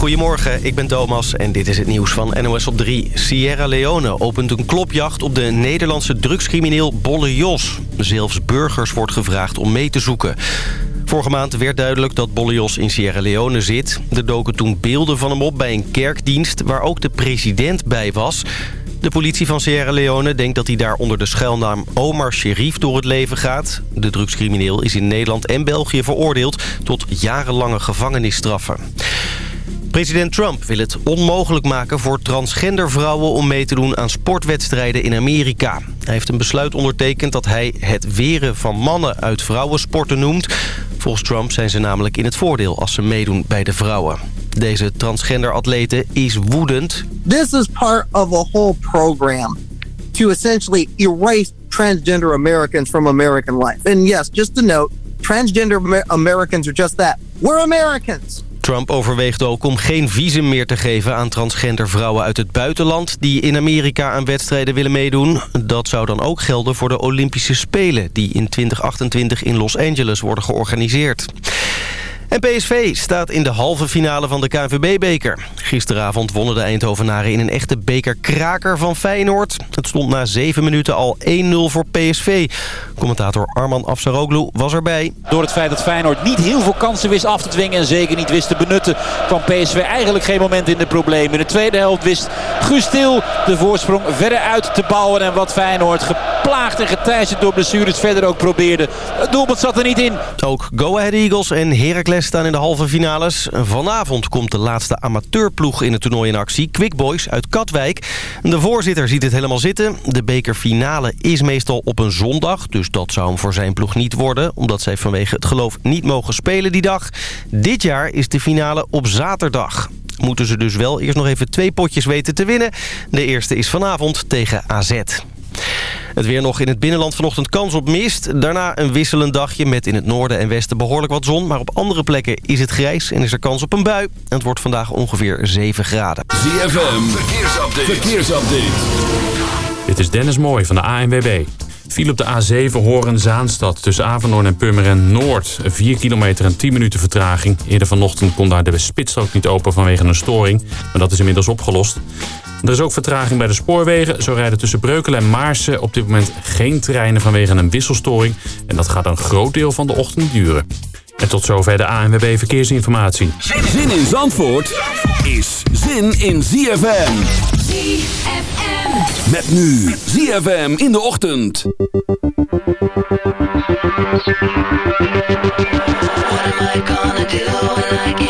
Goedemorgen, ik ben Thomas en dit is het nieuws van NOS op 3. Sierra Leone opent een klopjacht op de Nederlandse drugscrimineel Bolle Jos. Zelfs burgers wordt gevraagd om mee te zoeken. Vorige maand werd duidelijk dat Bolle Jos in Sierra Leone zit. Er doken toen beelden van hem op bij een kerkdienst waar ook de president bij was... De politie van Sierra Leone denkt dat hij daar onder de schuilnaam Omar Sherif door het leven gaat. De drugscrimineel is in Nederland en België veroordeeld tot jarenlange gevangenisstraffen. President Trump wil het onmogelijk maken voor transgender vrouwen om mee te doen aan sportwedstrijden in Amerika. Hij heeft een besluit ondertekend dat hij het weren van mannen uit vrouwensporten noemt. Volgens Trump zijn ze namelijk in het voordeel als ze meedoen bij de vrouwen. Deze transgender atlete is woedend. This is part of a whole program to essentially erase transgender Americans from American life. And yes, just to note, transgender Americans are just that. We're Americans. Trump overweegt ook om geen visum meer te geven aan transgender vrouwen uit het buitenland... die in Amerika aan wedstrijden willen meedoen. Dat zou dan ook gelden voor de Olympische Spelen... die in 2028 in Los Angeles worden georganiseerd. En PSV staat in de halve finale van de KNVB-beker. Gisteravond wonnen de Eindhovenaren in een echte bekerkraker van Feyenoord. Het stond na zeven minuten al 1-0 voor PSV. Commentator Arman Afsaroglu was erbij. Door het feit dat Feyenoord niet heel veel kansen wist af te dwingen... en zeker niet wist te benutten, kwam PSV eigenlijk geen moment in de problemen. In de tweede helft wist Guus de voorsprong verder uit te bouwen... en wat Feyenoord geplaagd en geteisterd door blessures verder ook probeerde. Het doelpunt zat er niet in. Ook Go Ahead Eagles en Heracles staan in de halve finales. Vanavond komt de laatste amateurploeg in het toernooi in actie. Quick Boys uit Katwijk. De voorzitter ziet het helemaal zitten. De bekerfinale is meestal op een zondag. Dus dat zou hem voor zijn ploeg niet worden. Omdat zij vanwege het geloof niet mogen spelen die dag. Dit jaar is de finale op zaterdag moeten ze dus wel eerst nog even twee potjes weten te winnen. De eerste is vanavond tegen AZ. Het weer nog in het binnenland vanochtend kans op mist. Daarna een wisselend dagje met in het noorden en westen behoorlijk wat zon. Maar op andere plekken is het grijs en is er kans op een bui. En het wordt vandaag ongeveer 7 graden. ZFM, verkeersupdate. verkeersupdate. Dit is Dennis Mooij van de ANWB. Viel op de A7 Horen-Zaanstad tussen Avanhoorn en Purmeren Noord. 4 kilometer en 10 minuten vertraging. Eerder vanochtend kon daar de spitsstrook niet open vanwege een storing. Maar dat is inmiddels opgelost. Er is ook vertraging bij de spoorwegen. Zo rijden tussen Breukelen en Maarsen op dit moment geen treinen vanwege een wisselstoring. En dat gaat een groot deel van de ochtend duren. En tot zover de ANWB Verkeersinformatie. Zin in Zandvoort is zin in ZFM. ZFM. Met nu ZFM in de ochtend. What am I gonna do when I get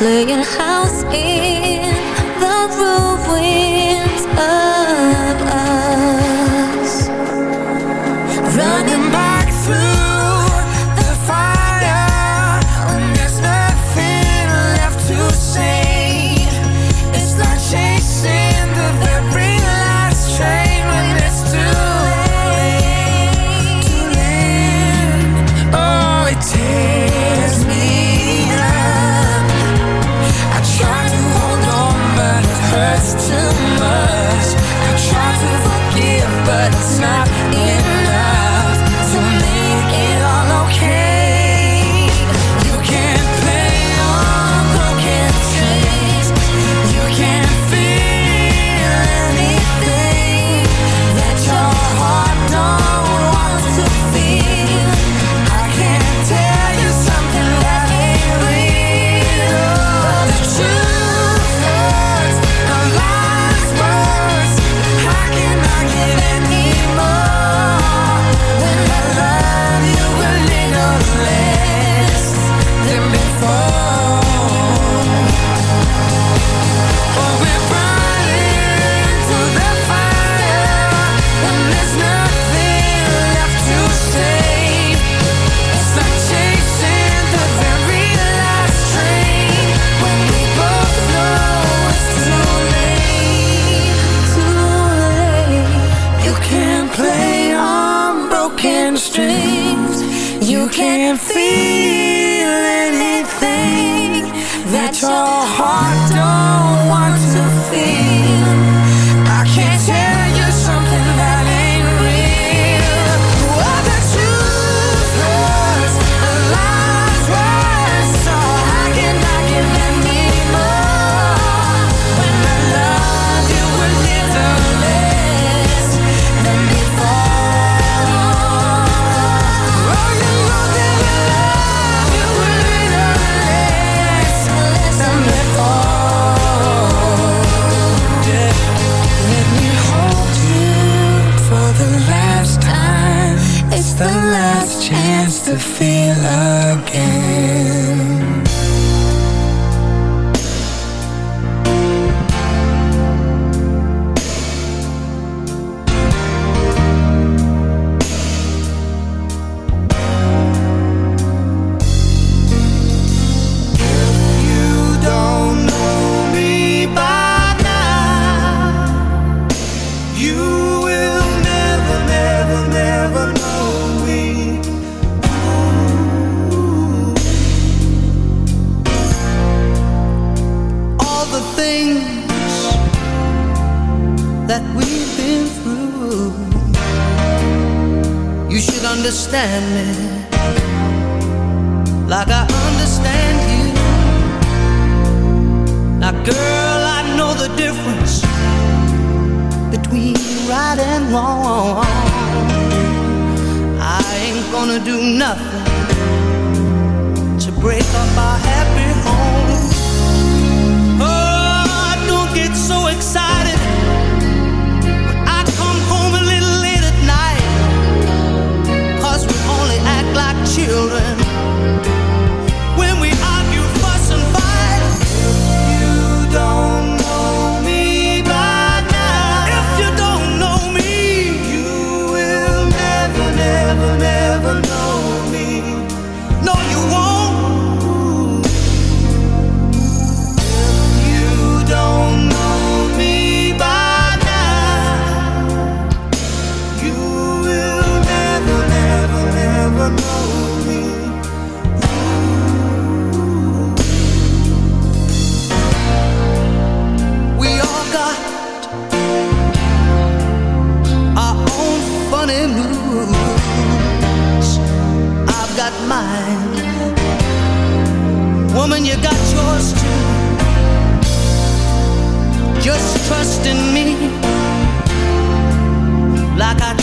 泪眼含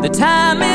The time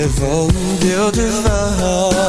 rêve au van?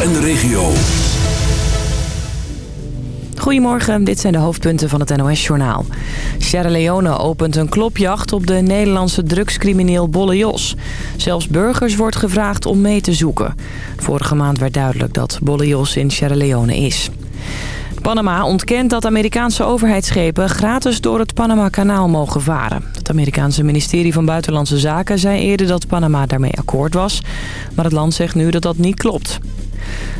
en de regio. Goedemorgen, dit zijn de hoofdpunten van het NOS-journaal. Sierra Leone opent een klopjacht op de Nederlandse drugscrimineel Bolle Jos. Zelfs burgers wordt gevraagd om mee te zoeken. Vorige maand werd duidelijk dat Bolle Jos in Sierra Leone is. Panama ontkent dat Amerikaanse overheidsschepen gratis door het Panama-kanaal mogen varen. Het Amerikaanse ministerie van Buitenlandse Zaken zei eerder dat Panama daarmee akkoord was. Maar het land zegt nu dat dat niet klopt.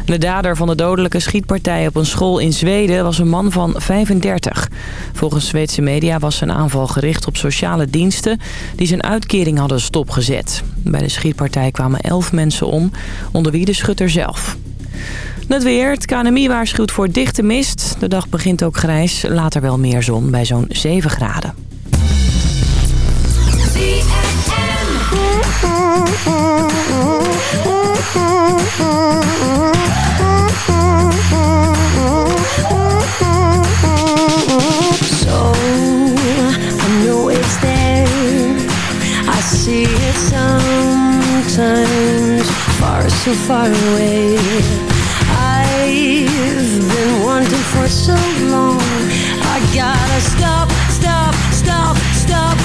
De dader van de dodelijke schietpartij op een school in Zweden was een man van 35. Volgens Zweedse media was zijn aanval gericht op sociale diensten die zijn uitkering hadden stopgezet. Bij de schietpartij kwamen 11 mensen om, onder wie de schutter zelf. Het weer. Het KNMI waarschuwt voor dichte mist. De dag begint ook grijs. Later wel meer zon bij zo'n 7 graden. so far away. I've been wanting for so long. I gotta stop, stop, stop, stop.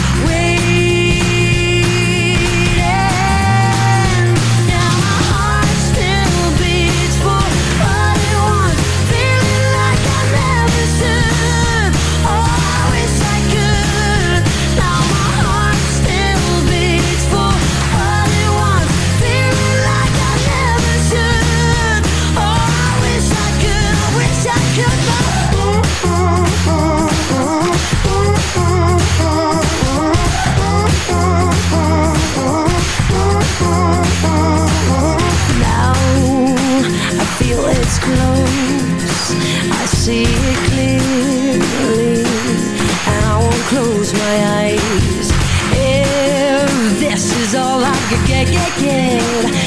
see it clearly. And I won't close my eyes. If this is all I could get, get, get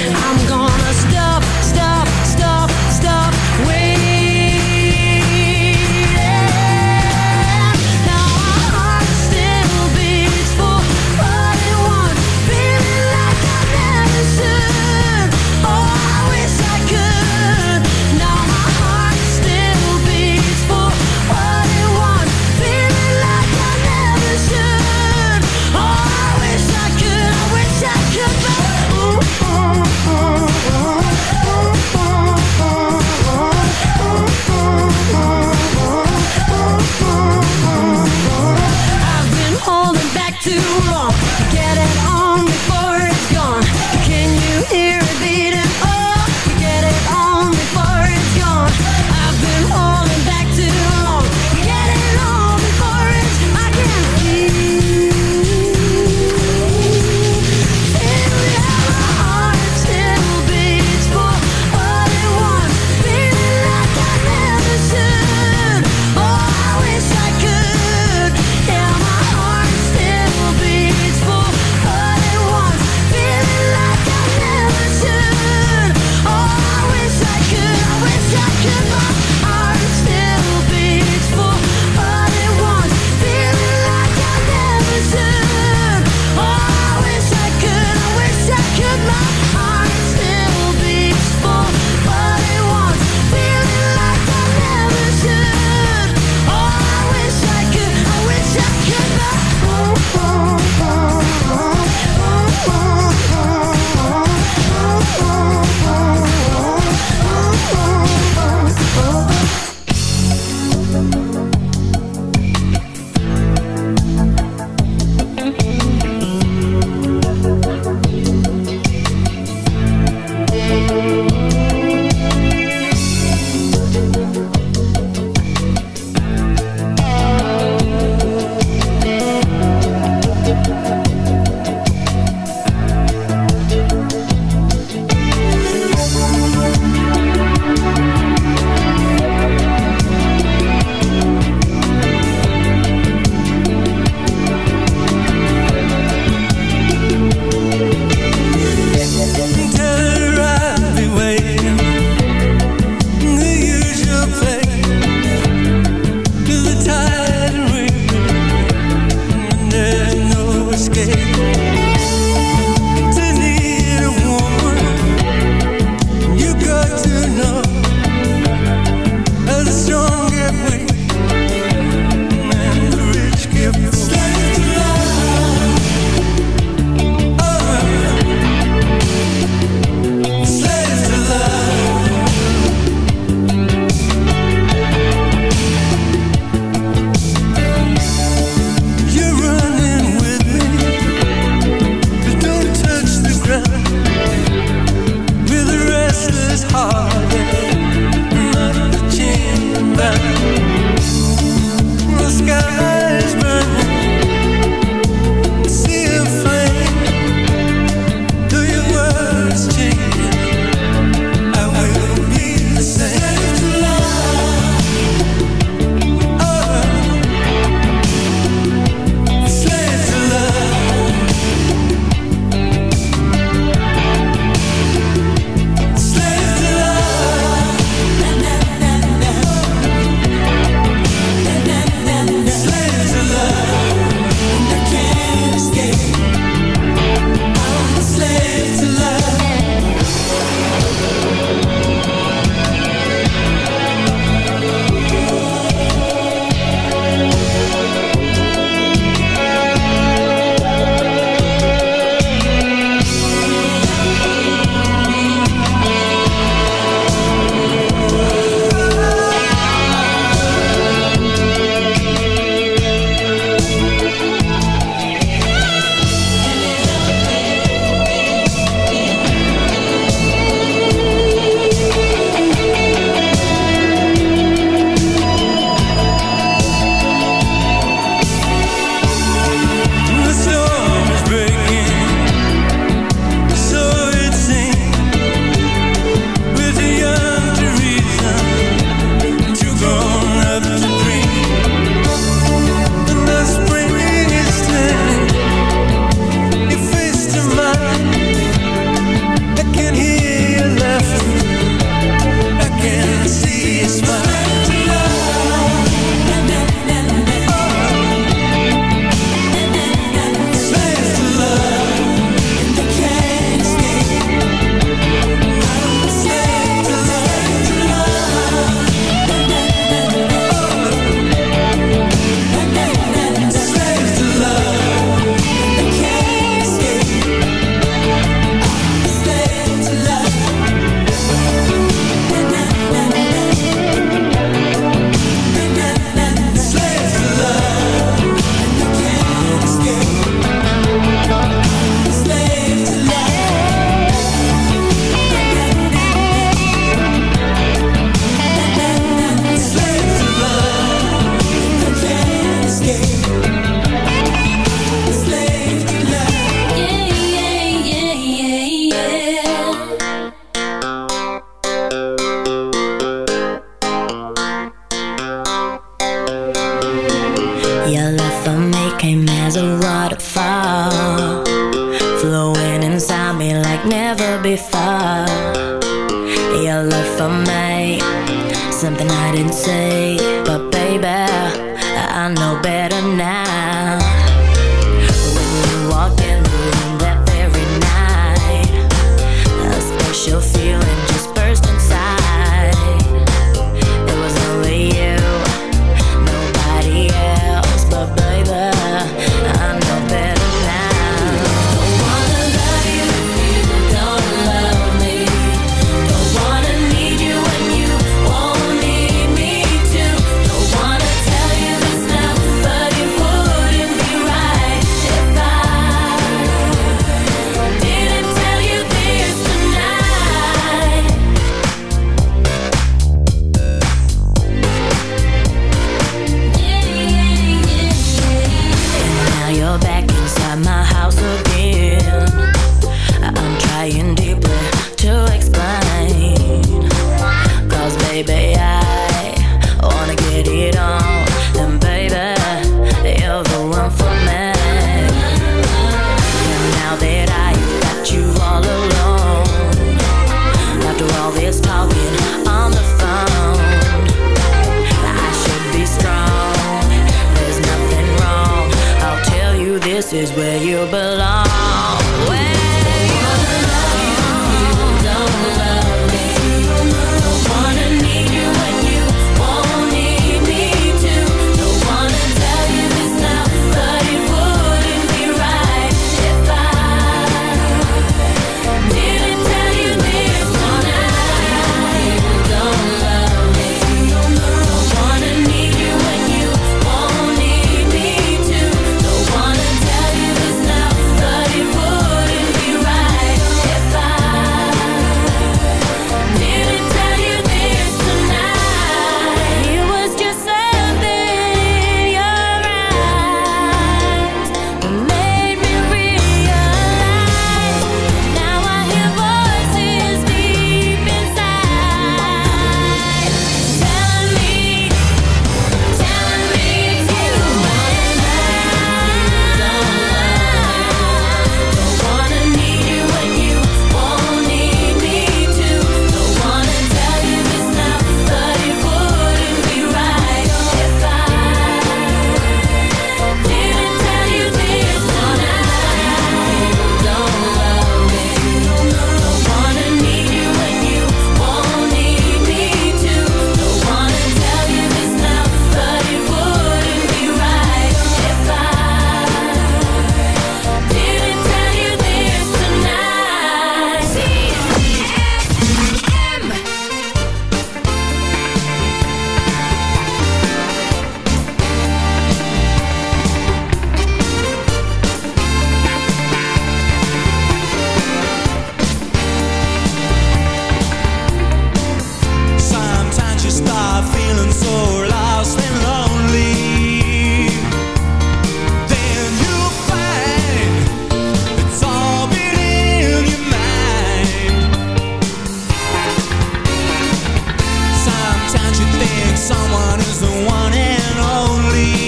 you think someone is the one and only?